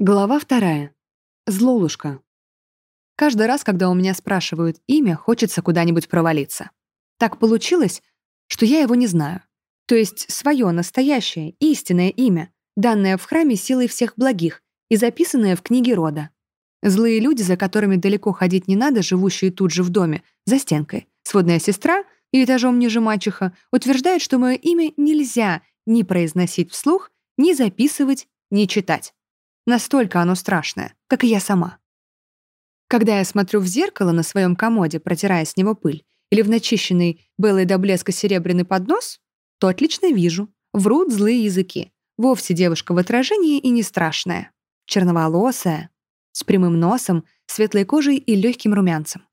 Глава вторая. Злолушка. Каждый раз, когда у меня спрашивают имя, хочется куда-нибудь провалиться. Так получилось, что я его не знаю. То есть свое настоящее, истинное имя, данное в храме силой всех благих и записанное в книге рода. Злые люди, за которыми далеко ходить не надо, живущие тут же в доме, за стенкой, сводная сестра и этажом ниже мачеха, утверждают, что мое имя нельзя ни произносить вслух, ни записывать, ни читать. Настолько оно страшное, как и я сама. Когда я смотрю в зеркало на своем комоде, протирая с него пыль, или в начищенный белый до блеска серебряный поднос, то отлично вижу. Врут злые языки. Вовсе девушка в отражении и не страшная. Черноволосая, с прямым носом, светлой кожей и легким румянцем.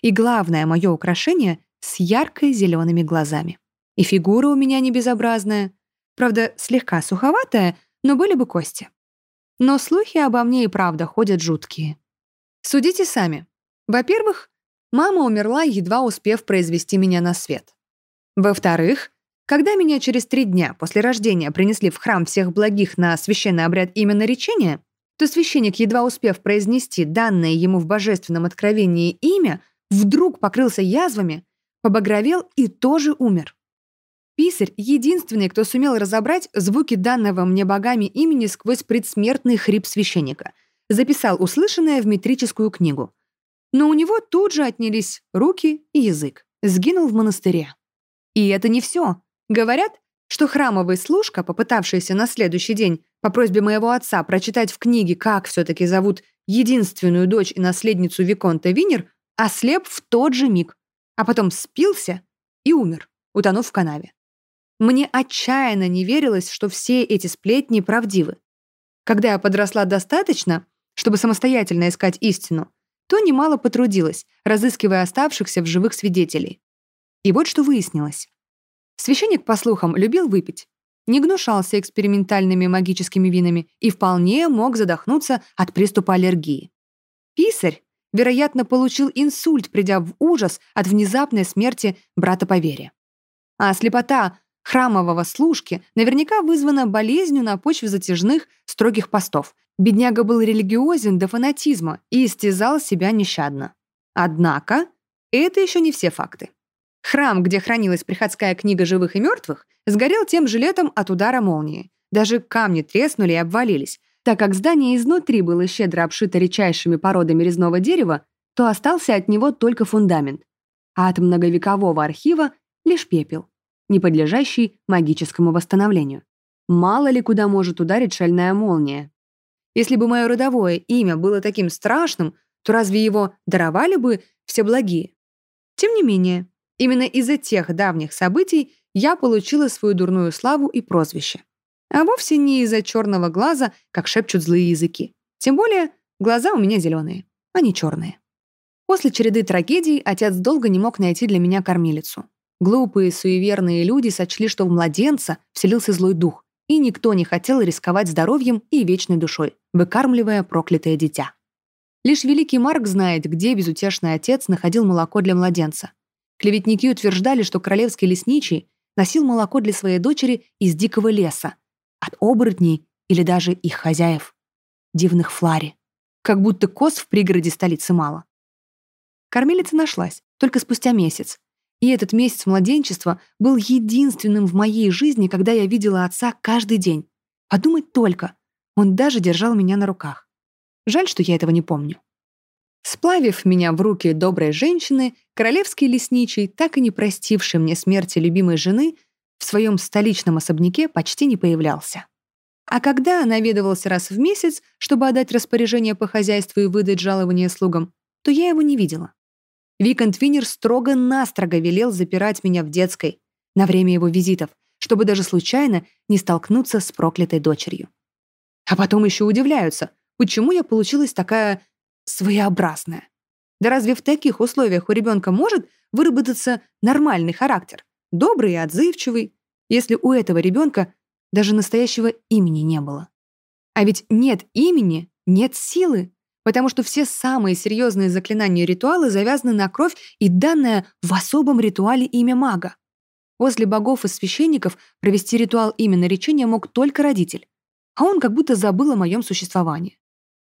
И главное мое украшение — с яркой зелеными глазами. И фигура у меня не безобразная. Правда, слегка суховатая, но были бы кости. Но слухи обо мне и правда ходят жуткие. Судите сами. Во-первых, мама умерла, едва успев произвести меня на свет. Во-вторых, когда меня через три дня после рождения принесли в храм всех благих на священный обряд именно речения, то священник, едва успев произнести данное ему в божественном откровении имя, вдруг покрылся язвами, побагровел и тоже умер. Писарь — единственный, кто сумел разобрать звуки данного мне богами имени сквозь предсмертный хрип священника. Записал услышанное в метрическую книгу. Но у него тут же отнялись руки и язык. Сгинул в монастыре. И это не все. Говорят, что храмовый служка, попытавшийся на следующий день по просьбе моего отца прочитать в книге, как все-таки зовут единственную дочь и наследницу Виконта Винер, ослеп в тот же миг, а потом спился и умер, утонув в канаве. Мне отчаянно не верилось, что все эти сплетни правдивы. Когда я подросла достаточно, чтобы самостоятельно искать истину, то немало потрудилась, разыскивая оставшихся в живых свидетелей. И вот что выяснилось. Священник, по слухам, любил выпить, не гнушался экспериментальными магическими винами и вполне мог задохнуться от приступа аллергии. Писарь, вероятно, получил инсульт, придя в ужас от внезапной смерти брата по вере. А слепота храмового служки наверняка вызвана болезнью на почве затяжных строгих постов. Бедняга был религиозен до фанатизма и истязал себя нещадно. Однако, это еще не все факты. Храм, где хранилась приходская книга живых и мертвых, сгорел тем же летом от удара молнии. Даже камни треснули и обвалились. Так как здание изнутри было щедро обшито редчайшими породами резного дерева, то остался от него только фундамент, а от многовекового архива — лишь пепел не подлежащий магическому восстановлению. Мало ли куда может ударить шальная молния. Если бы мое родовое имя было таким страшным, то разве его даровали бы все благие? Тем не менее, именно из-за тех давних событий я получила свою дурную славу и прозвище. А вовсе не из-за черного глаза, как шепчут злые языки. Тем более, глаза у меня зеленые, а не черные. После череды трагедий отец долго не мог найти для меня кормилицу. Глупые, суеверные люди сочли, что в младенца вселился злой дух, и никто не хотел рисковать здоровьем и вечной душой, выкармливая проклятое дитя. Лишь великий Марк знает, где безутешный отец находил молоко для младенца. Клеветники утверждали, что королевский лесничий носил молоко для своей дочери из дикого леса, от оборотней или даже их хозяев, дивных флари. Как будто коз в пригороде столицы мало. Кормилица нашлась, только спустя месяц, и этот месяц младенчества был единственным в моей жизни, когда я видела отца каждый день. Подумать только, он даже держал меня на руках. Жаль, что я этого не помню. Сплавив меня в руки доброй женщины, королевский лесничий, так и не простивший мне смерти любимой жены, в своем столичном особняке почти не появлялся. А когда наведывался раз в месяц, чтобы отдать распоряжение по хозяйству и выдать жалование слугам, то я его не видела. Викант Винер строго-настрого велел запирать меня в детской на время его визитов, чтобы даже случайно не столкнуться с проклятой дочерью. А потом еще удивляются, почему я получилась такая своеобразная. Да разве в таких условиях у ребенка может выработаться нормальный характер, добрый и отзывчивый, если у этого ребенка даже настоящего имени не было? А ведь нет имени, нет силы потому что все самые серьезные заклинания и ритуалы завязаны на кровь и данное в особом ритуале имя мага. После богов и священников провести ритуал имя наречения мог только родитель, а он как будто забыл о моем существовании.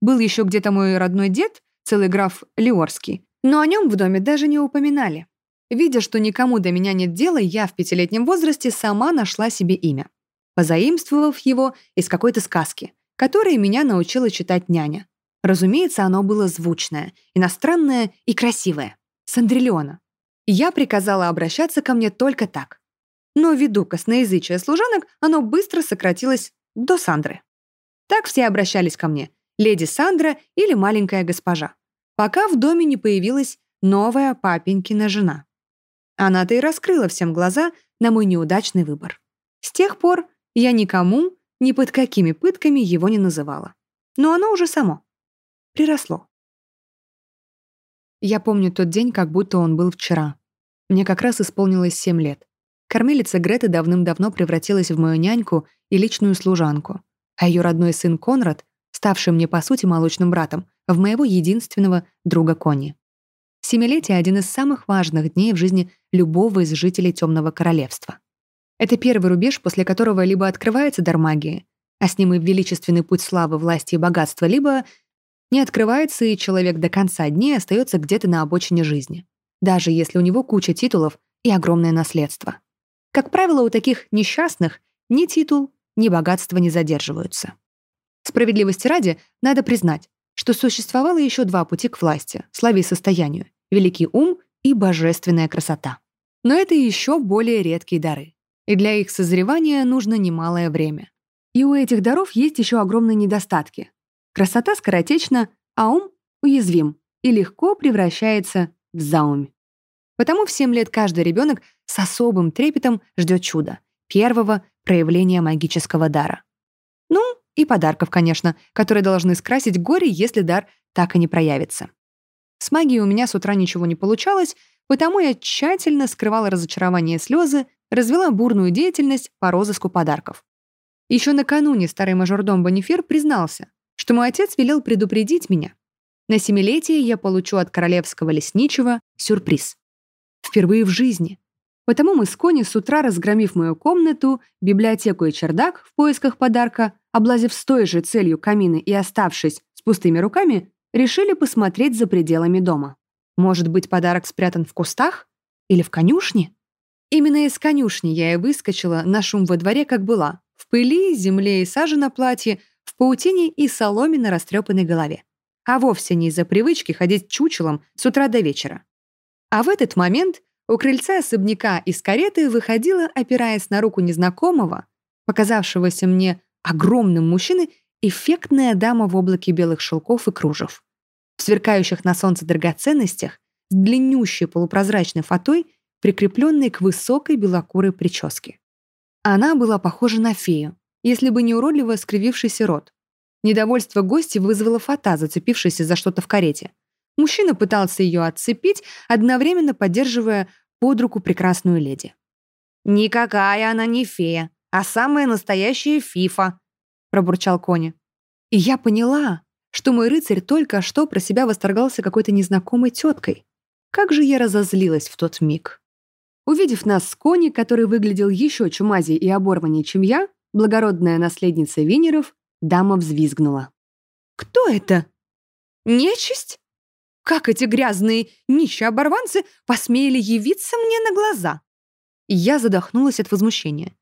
Был еще где-то мой родной дед, целый граф Леорский, но о нем в доме даже не упоминали. Видя, что никому до меня нет дела, я в пятилетнем возрасте сама нашла себе имя, позаимствовав его из какой-то сказки, которой меня научила читать няня. Разумеется, оно было звучное, иностранное и красивое. Сандриллиона. Я приказала обращаться ко мне только так. Но ввиду косноязычия служанок, оно быстро сократилось до Сандры. Так все обращались ко мне, леди Сандра или маленькая госпожа, пока в доме не появилась новая папенькина жена. Она-то и раскрыла всем глаза на мой неудачный выбор. С тех пор я никому, ни под какими пытками его не называла. Но оно уже само приросло. Я помню тот день, как будто он был вчера. Мне как раз исполнилось семь лет. Кормилица Греты давным-давно превратилась в мою няньку и личную служанку, а ее родной сын Конрад, ставший мне по сути молочным братом, в моего единственного друга Кони. Семилетие — один из самых важных дней в жизни любого из жителей Темного Королевства. Это первый рубеж, после которого либо открывается дар магии, а с ним и величественный путь славы, власти и богатства, либо не открывается, и человек до конца дней остается где-то на обочине жизни, даже если у него куча титулов и огромное наследство. Как правило, у таких несчастных ни титул, ни богатство не задерживаются. Справедливости ради, надо признать, что существовало еще два пути к власти, славе и состоянию — великий ум и божественная красота. Но это еще более редкие дары. И для их созревания нужно немалое время. И у этих даров есть еще огромные недостатки, Красота скоротечна, а ум уязвим и легко превращается в заумь. Потому в 7 лет каждый ребенок с особым трепетом ждет чуда, первого проявления магического дара. Ну, и подарков, конечно, которые должны скрасить горе, если дар так и не проявится. С магией у меня с утра ничего не получалось, потому я тщательно скрывала разочарование и слезы, развела бурную деятельность по розыску подарков. Еще накануне старый мажордом Бонифер признался, что мой отец велел предупредить меня. На семилетие я получу от королевского лесничего сюрприз. Впервые в жизни. Потому мы с Кони с утра, разгромив мою комнату, библиотеку и чердак в поисках подарка, облазив с той же целью камины и оставшись с пустыми руками, решили посмотреть за пределами дома. Может быть, подарок спрятан в кустах? Или в конюшне? Именно из конюшни я и выскочила на шум во дворе, как была. В пыли, земле и саже на платье, паутине и соломе на растрепанной голове. А вовсе не из-за привычки ходить чучелом с утра до вечера. А в этот момент у крыльца особняка из кареты выходила, опираясь на руку незнакомого, показавшегося мне огромным мужчины, эффектная дама в облаке белых шелков и кружев. В сверкающих на солнце драгоценностях, с длиннющей полупрозрачной фатой, прикрепленной к высокой белокурой прическе. Она была похожа на фею, если бы не уродливо скривившийся рот. Недовольство гостя вызвало фата, зацепившийся за что-то в карете. Мужчина пытался ее отцепить, одновременно поддерживая под руку прекрасную леди. «Никакая она не фея, а самая настоящая фифа», — пробурчал Кони. И я поняла, что мой рыцарь только что про себя восторгался какой-то незнакомой теткой. Как же я разозлилась в тот миг. Увидев нас с Кони, который выглядел еще чумазей и оборваннее, чем я, благородная наследница Винеров, дама взвизгнула. «Кто это? Нечисть? Как эти грязные нищие оборванцы посмели явиться мне на глаза?» я задохнулась от возмущения.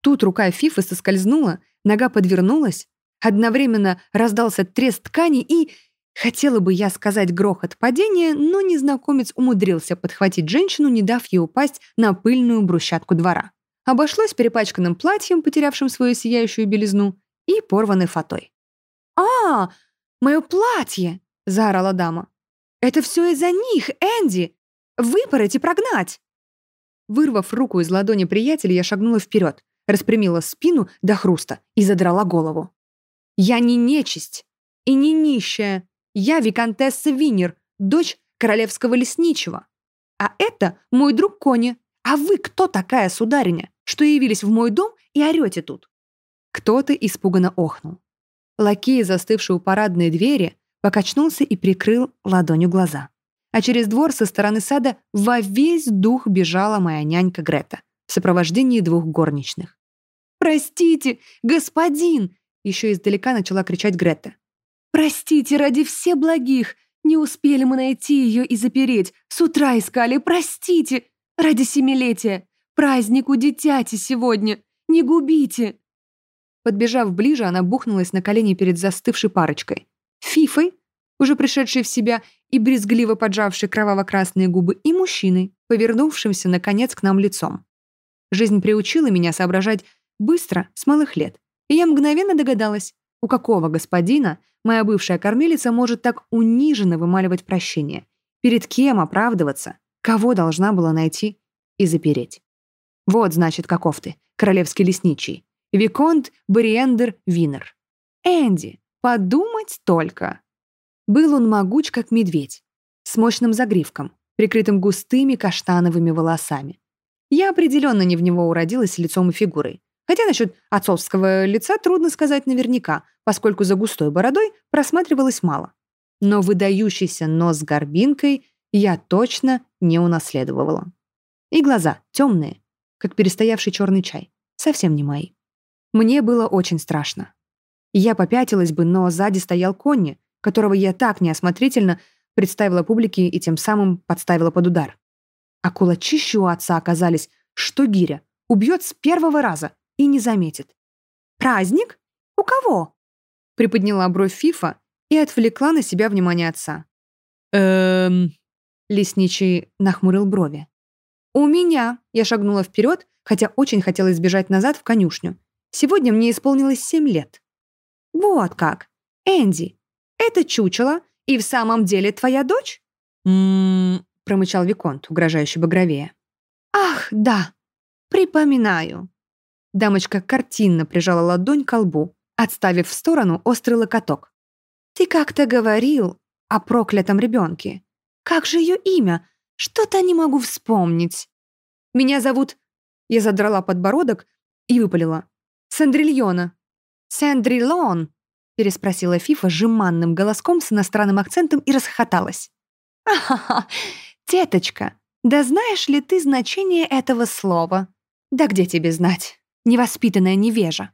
Тут рука Фифы соскользнула, нога подвернулась, одновременно раздался треск ткани и... Хотела бы я сказать грохот падения, но незнакомец умудрился подхватить женщину, не дав ей упасть на пыльную брусчатку двора. Обошлось перепачканным платьем, потерявшим свою сияющую белизну, и порванной фатой. «А, мое платье!» — заорала дама. «Это все из-за них, Энди! Выпороть и прогнать!» Вырвав руку из ладони приятеля, я шагнула вперед, распрямила спину до хруста и задрала голову. «Я не нечисть и не нищая. Я виконтесса Винер, дочь королевского лесничего. А это мой друг Кони. А вы кто такая, судариня? Что явились в мой дом и орете тут». Кто-то испуганно охнул. Лакей, застывший у парадной двери, покачнулся и прикрыл ладонью глаза. А через двор со стороны сада во весь дух бежала моя нянька Грета в сопровождении двух горничных. «Простите, господин!» — еще издалека начала кричать Грета. Простите, ради все благих. Не успели мы найти ее и запереть. С утра искали. Простите. Ради семилетия. Праздник у дитяти сегодня. Не губите. Подбежав ближе, она бухнулась на колени перед застывшей парочкой. Фифой, уже пришедшей в себя и брезгливо поджавшей кроваво-красные губы, и мужчиной, повернувшимся, наконец, к нам лицом. Жизнь приучила меня соображать быстро, с малых лет, и я мгновенно догадалась, у какого господина моя бывшая кормилица может так униженно вымаливать прощение, перед кем оправдываться, кого должна была найти и запереть. Вот, значит, каков ты, королевский лесничий. Виконт Бриендер Винер. Энди, подумать только. Был он могуч, как медведь, с мощным загривком, прикрытым густыми каштановыми волосами. Я определенно не в него уродилась лицом и фигурой. Хотя насчет отцовского лица трудно сказать наверняка, поскольку за густой бородой просматривалось мало. Но выдающийся нос с горбинкой я точно не унаследовала. И глаза темные, как перестоявший черный чай, совсем не мои. Мне было очень страшно. Я попятилась бы, но сзади стоял Конни, которого я так неосмотрительно представила публике и тем самым подставила под удар. А кулачищи отца оказались, что гиря, убьет с первого раза и не заметит. «Праздник? У кого?» Приподняла бровь Фифа и отвлекла на себя внимание отца. «Эм...» Лесничий нахмурил брови. «У меня!» Я шагнула вперед, хотя очень хотела избежать назад в конюшню. Сегодня мне исполнилось семь лет. «Вот как! Энди, это чучело и в самом деле твоя дочь?» «М-м-м», промычал Виконт, угрожающе багровее. «Ах, да, припоминаю». Дамочка картинно прижала ладонь к лбу, отставив в сторону острый локоток. «Ты как-то говорил о проклятом ребенке. Как же ее имя? Что-то не могу вспомнить. Меня зовут...» Я задрала подбородок и выпалила. «Сандрильона». «Сандрилон», переспросила Фифа жеманным голоском с иностранным акцентом и расхохоталась. «Ахаха, теточка, да знаешь ли ты значение этого слова? Да где тебе знать, невоспитанная невежа?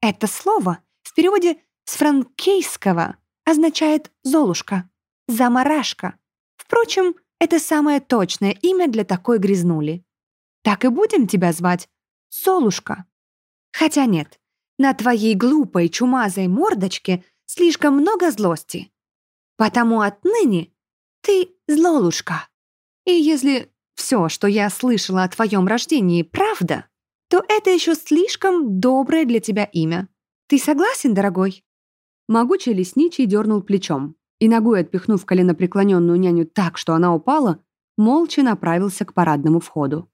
Это слово в переводе с франкейского означает «золушка», «замарашка». Впрочем, это самое точное имя для такой грязнули. Так и будем тебя звать Золушка. Хотя нет, на твоей глупой чумазой мордочке слишком много злости. Потому отныне ты злолушка. И если все, что я слышала о твоем рождении, правда, то это еще слишком доброе для тебя имя. Ты согласен, дорогой?» Могучий лесничий дернул плечом и, ногой отпихнув коленопреклоненную няню так, что она упала, молча направился к парадному входу.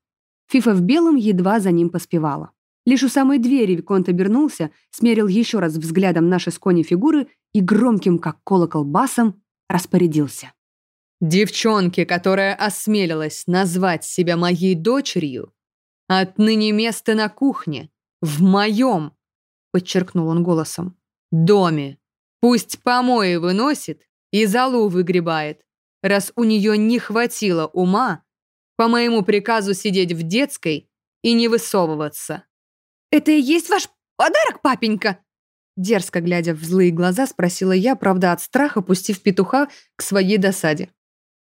Фифа в белом едва за ним поспевала. Лишь у самой двери Виконт обернулся, смерил еще раз взглядом наши с кони фигуры и громким, как колокол, басом распорядился. «Девчонке, которая осмелилась назвать себя моей дочерью, отныне место на кухне, в моем, подчеркнул он голосом, доме. Пусть помои выносит и залу выгребает, раз у нее не хватило ума по моему приказу сидеть в детской и не высовываться. «Это и есть ваш подарок, папенька?» Дерзко глядя в злые глаза, спросила я, правда, от страха, пустив петуха к своей досаде.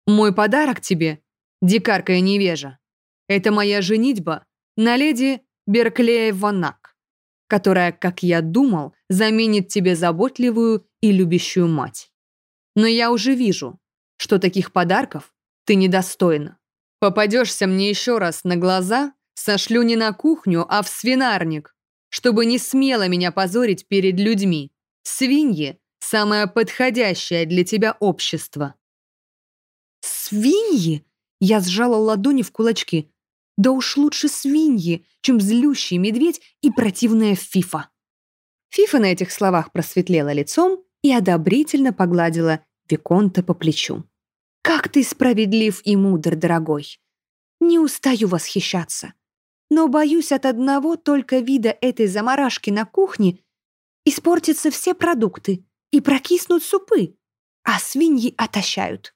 «Мой подарок тебе, дикарка и невежа, это моя женитьба на леди Берклея Ванак, которая, как я думал, заменит тебе заботливую и любящую мать. Но я уже вижу, что таких подарков ты недостойна. Попадешься мне еще раз на глаза, Сошлю не на кухню, а в свинарник, чтобы не смело меня позорить перед людьми. Свиньи – самое подходящее для тебя общество». «Свиньи?» Я сжала ладони в кулачки. «Да уж лучше свиньи, чем злющий медведь и противная фифа». Фифа на этих словах просветлела лицом и одобрительно погладила Виконта по плечу. «Как ты справедлив и мудр, дорогой! Не устаю восхищаться но боюсь от одного только вида этой заморашки на кухне испортятся все продукты и прокиснут супы, а свиньи отощают.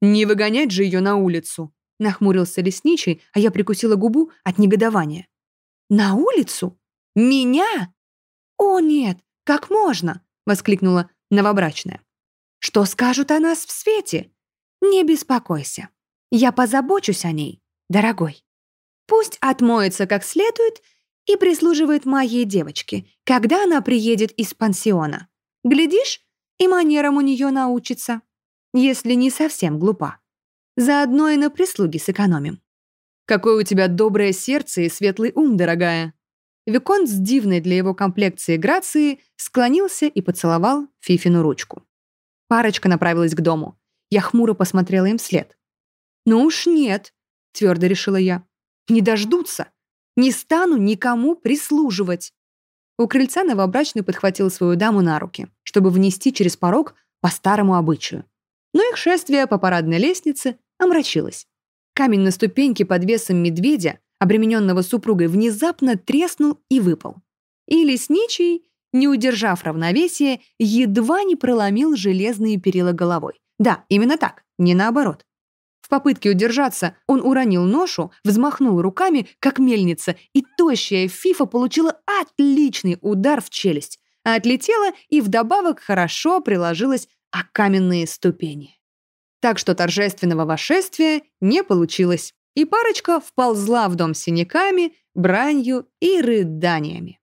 «Не выгонять же ее на улицу», — нахмурился лесничий, а я прикусила губу от негодования. «На улицу? Меня? О, нет, как можно?» — воскликнула новобрачная. «Что скажут о нас в свете? Не беспокойся. Я позабочусь о ней, дорогой. Пусть отмоется как следует и прислуживает моей девочке, когда она приедет из пансиона. Глядишь, и манерам у нее научится, если не совсем глупа. Заодно и на прислуги сэкономим. Какое у тебя доброе сердце и светлый ум, дорогая. Виконт с дивной для его комплекции грацией склонился и поцеловал Фифину ручку. Парочка направилась к дому. Я хмуро посмотрела им вслед. «Ну уж нет», — твердо решила я. «Не дождутся. Не стану никому прислуживать». У крыльца новобрачный подхватил свою даму на руки, чтобы внести через порог по старому обычаю. Но их шествие по парадной лестнице омрачилось. Камень на ступеньке под весом медведя, обремененного супругой, внезапно треснул и выпал. И лесничий, не удержав равновесия, едва не проломил железные перила головой. Да, именно так, не наоборот. В попытке удержаться он уронил ношу, взмахнул руками, как мельница, и тощая Фифа получила отличный удар в челюсть, а отлетела и вдобавок хорошо приложилась о каменные ступени. Так что торжественного вошествия не получилось, и парочка вползла в дом с синяками, бранью и рыданиями.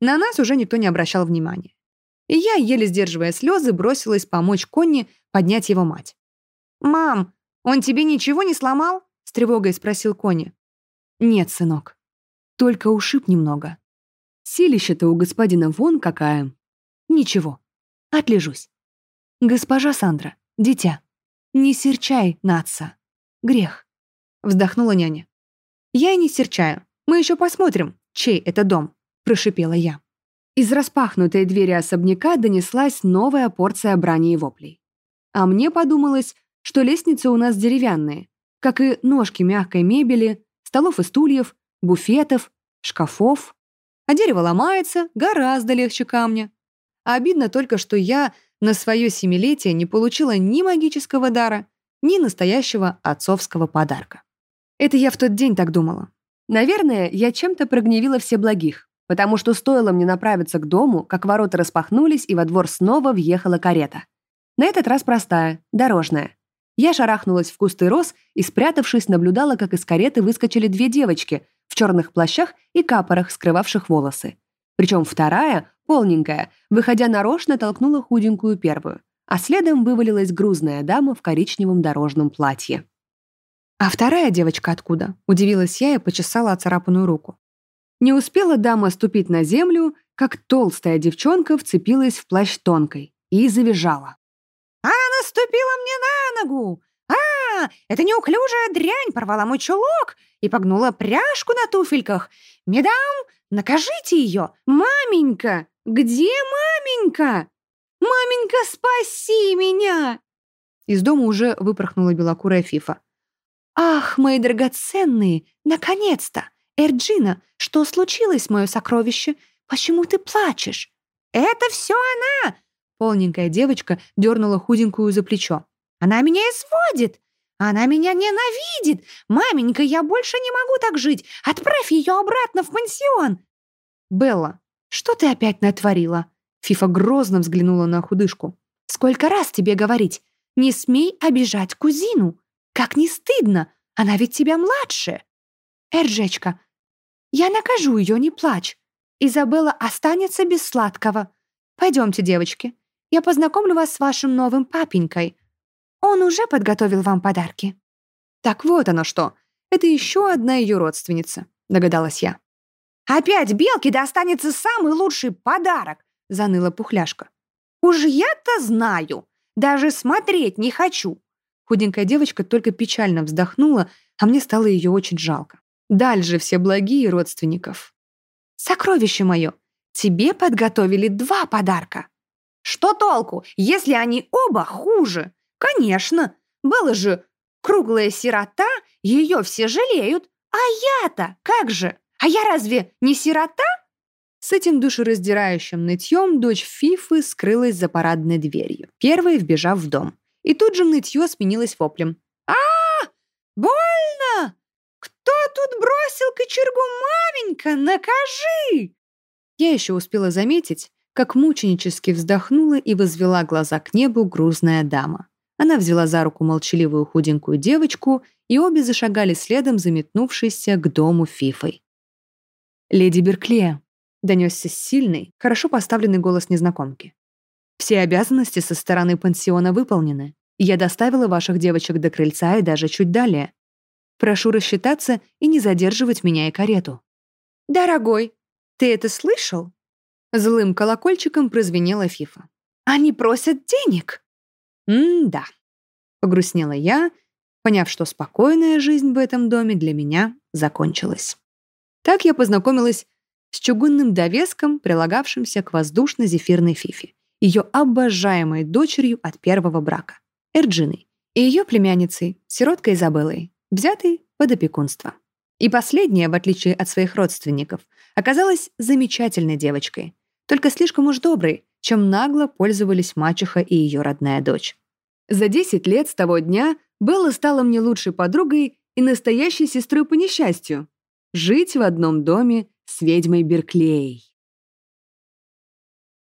На нас уже никто не обращал внимания. И я, еле сдерживая слезы, бросилась помочь Конни поднять его мать. «Мам, «Он тебе ничего не сломал?» — с тревогой спросил Кони. «Нет, сынок. Только ушиб немного. Силище-то у господина вон какая. Ничего. Отлежусь. Госпожа Сандра, дитя, не серчай на отца. Грех», — вздохнула няня. «Я и не серчаю. Мы еще посмотрим, чей это дом», — прошипела я. Из распахнутой двери особняка донеслась новая порция брани и воплей. А мне подумалось, что лестницы у нас деревянные, как и ножки мягкой мебели, столов и стульев, буфетов, шкафов. А дерево ломается гораздо легче камня. А обидно только, что я на свое семилетие не получила ни магического дара, ни настоящего отцовского подарка. Это я в тот день так думала. Наверное, я чем-то прогневила все благих, потому что стоило мне направиться к дому, как ворота распахнулись, и во двор снова въехала карета. На этот раз простая, дорожная. Я шарахнулась в кусты роз и, спрятавшись, наблюдала, как из кареты выскочили две девочки в черных плащах и капорах, скрывавших волосы. Причем вторая, полненькая, выходя нарочно, толкнула худенькую первую, а следом вывалилась грузная дама в коричневом дорожном платье. «А вторая девочка откуда?» – удивилась я и почесала оцарапанную руку. Не успела дама ступить на землю, как толстая девчонка вцепилась в плащ тонкой и завизжала. «Она наступила мне на ногу! А, эта неуклюжая дрянь порвала мой чулок и погнула пряжку на туфельках! Медам, накажите ее! Маменька! Где маменька? Маменька, спаси меня!» Из дома уже выпорхнула белокурая Фифа. «Ах, мои драгоценные, наконец-то! Эрджина, что случилось, мое сокровище? Почему ты плачешь?» «Это все она! Полненькая девочка дернула худенькую за плечо. «Она меня изводит! Она меня ненавидит! Маменька, я больше не могу так жить! Отправь ее обратно в пансион!» «Белла, что ты опять натворила?» Фифа грозно взглянула на худышку. «Сколько раз тебе говорить? Не смей обижать кузину! Как не стыдно! Она ведь тебя младше!» «Эрджечка, я накажу ее, не плачь. Изабелла останется без сладкого. Пойдемте, девочки, я познакомлю вас с вашим новым папенькой. Он уже подготовил вам подарки». «Так вот оно что. Это еще одна ее родственница», — догадалась я. «Опять Белке достанется самый лучший подарок», — заныла Пухляшка. «Уж я-то знаю. Даже смотреть не хочу». Худенькая девочка только печально вздохнула, а мне стало ее очень жалко. Дальше все благие родственников. «Сокровище мое, тебе подготовили два подарка», что толку, если они оба хуже? Конечно, была же круглая сирота, ее все жалеют. А я-то как же? А я разве не сирота? С этим душераздирающим нытьем дочь Фифы скрылась за парадной дверью, первой вбежав в дом. И тут же нытье сменилось воплем. а, Больно! Кто тут бросил кочергу, маменька? Накажи!» Я еще успела заметить, как мученически вздохнула и возвела глаза к небу грузная дама. Она взяла за руку молчаливую худенькую девочку, и обе зашагали следом, заметнувшись к дому Фифой. «Леди Берклея», — донесся сильный, хорошо поставленный голос незнакомки. «Все обязанности со стороны пансиона выполнены. Я доставила ваших девочек до крыльца и даже чуть далее. Прошу рассчитаться и не задерживать меня и карету». «Дорогой, ты это слышал?» Злым колокольчиком прозвенела Фифа. «Они просят денег!» «М-да», — погрустнела я, поняв, что спокойная жизнь в этом доме для меня закончилась. Так я познакомилась с чугунным довеском, прилагавшимся к воздушно-зефирной Фифе, ее обожаемой дочерью от первого брака, Эрджиной, и ее племянницей, сироткой Изабеллой, взятой под опекунство. И последняя, в отличие от своих родственников, оказалась замечательной девочкой, только слишком уж доброй, чем нагло пользовались мачеха и ее родная дочь. За 10 лет с того дня Белла стала мне лучшей подругой и настоящей сестрой по несчастью. Жить в одном доме с ведьмой Берклей.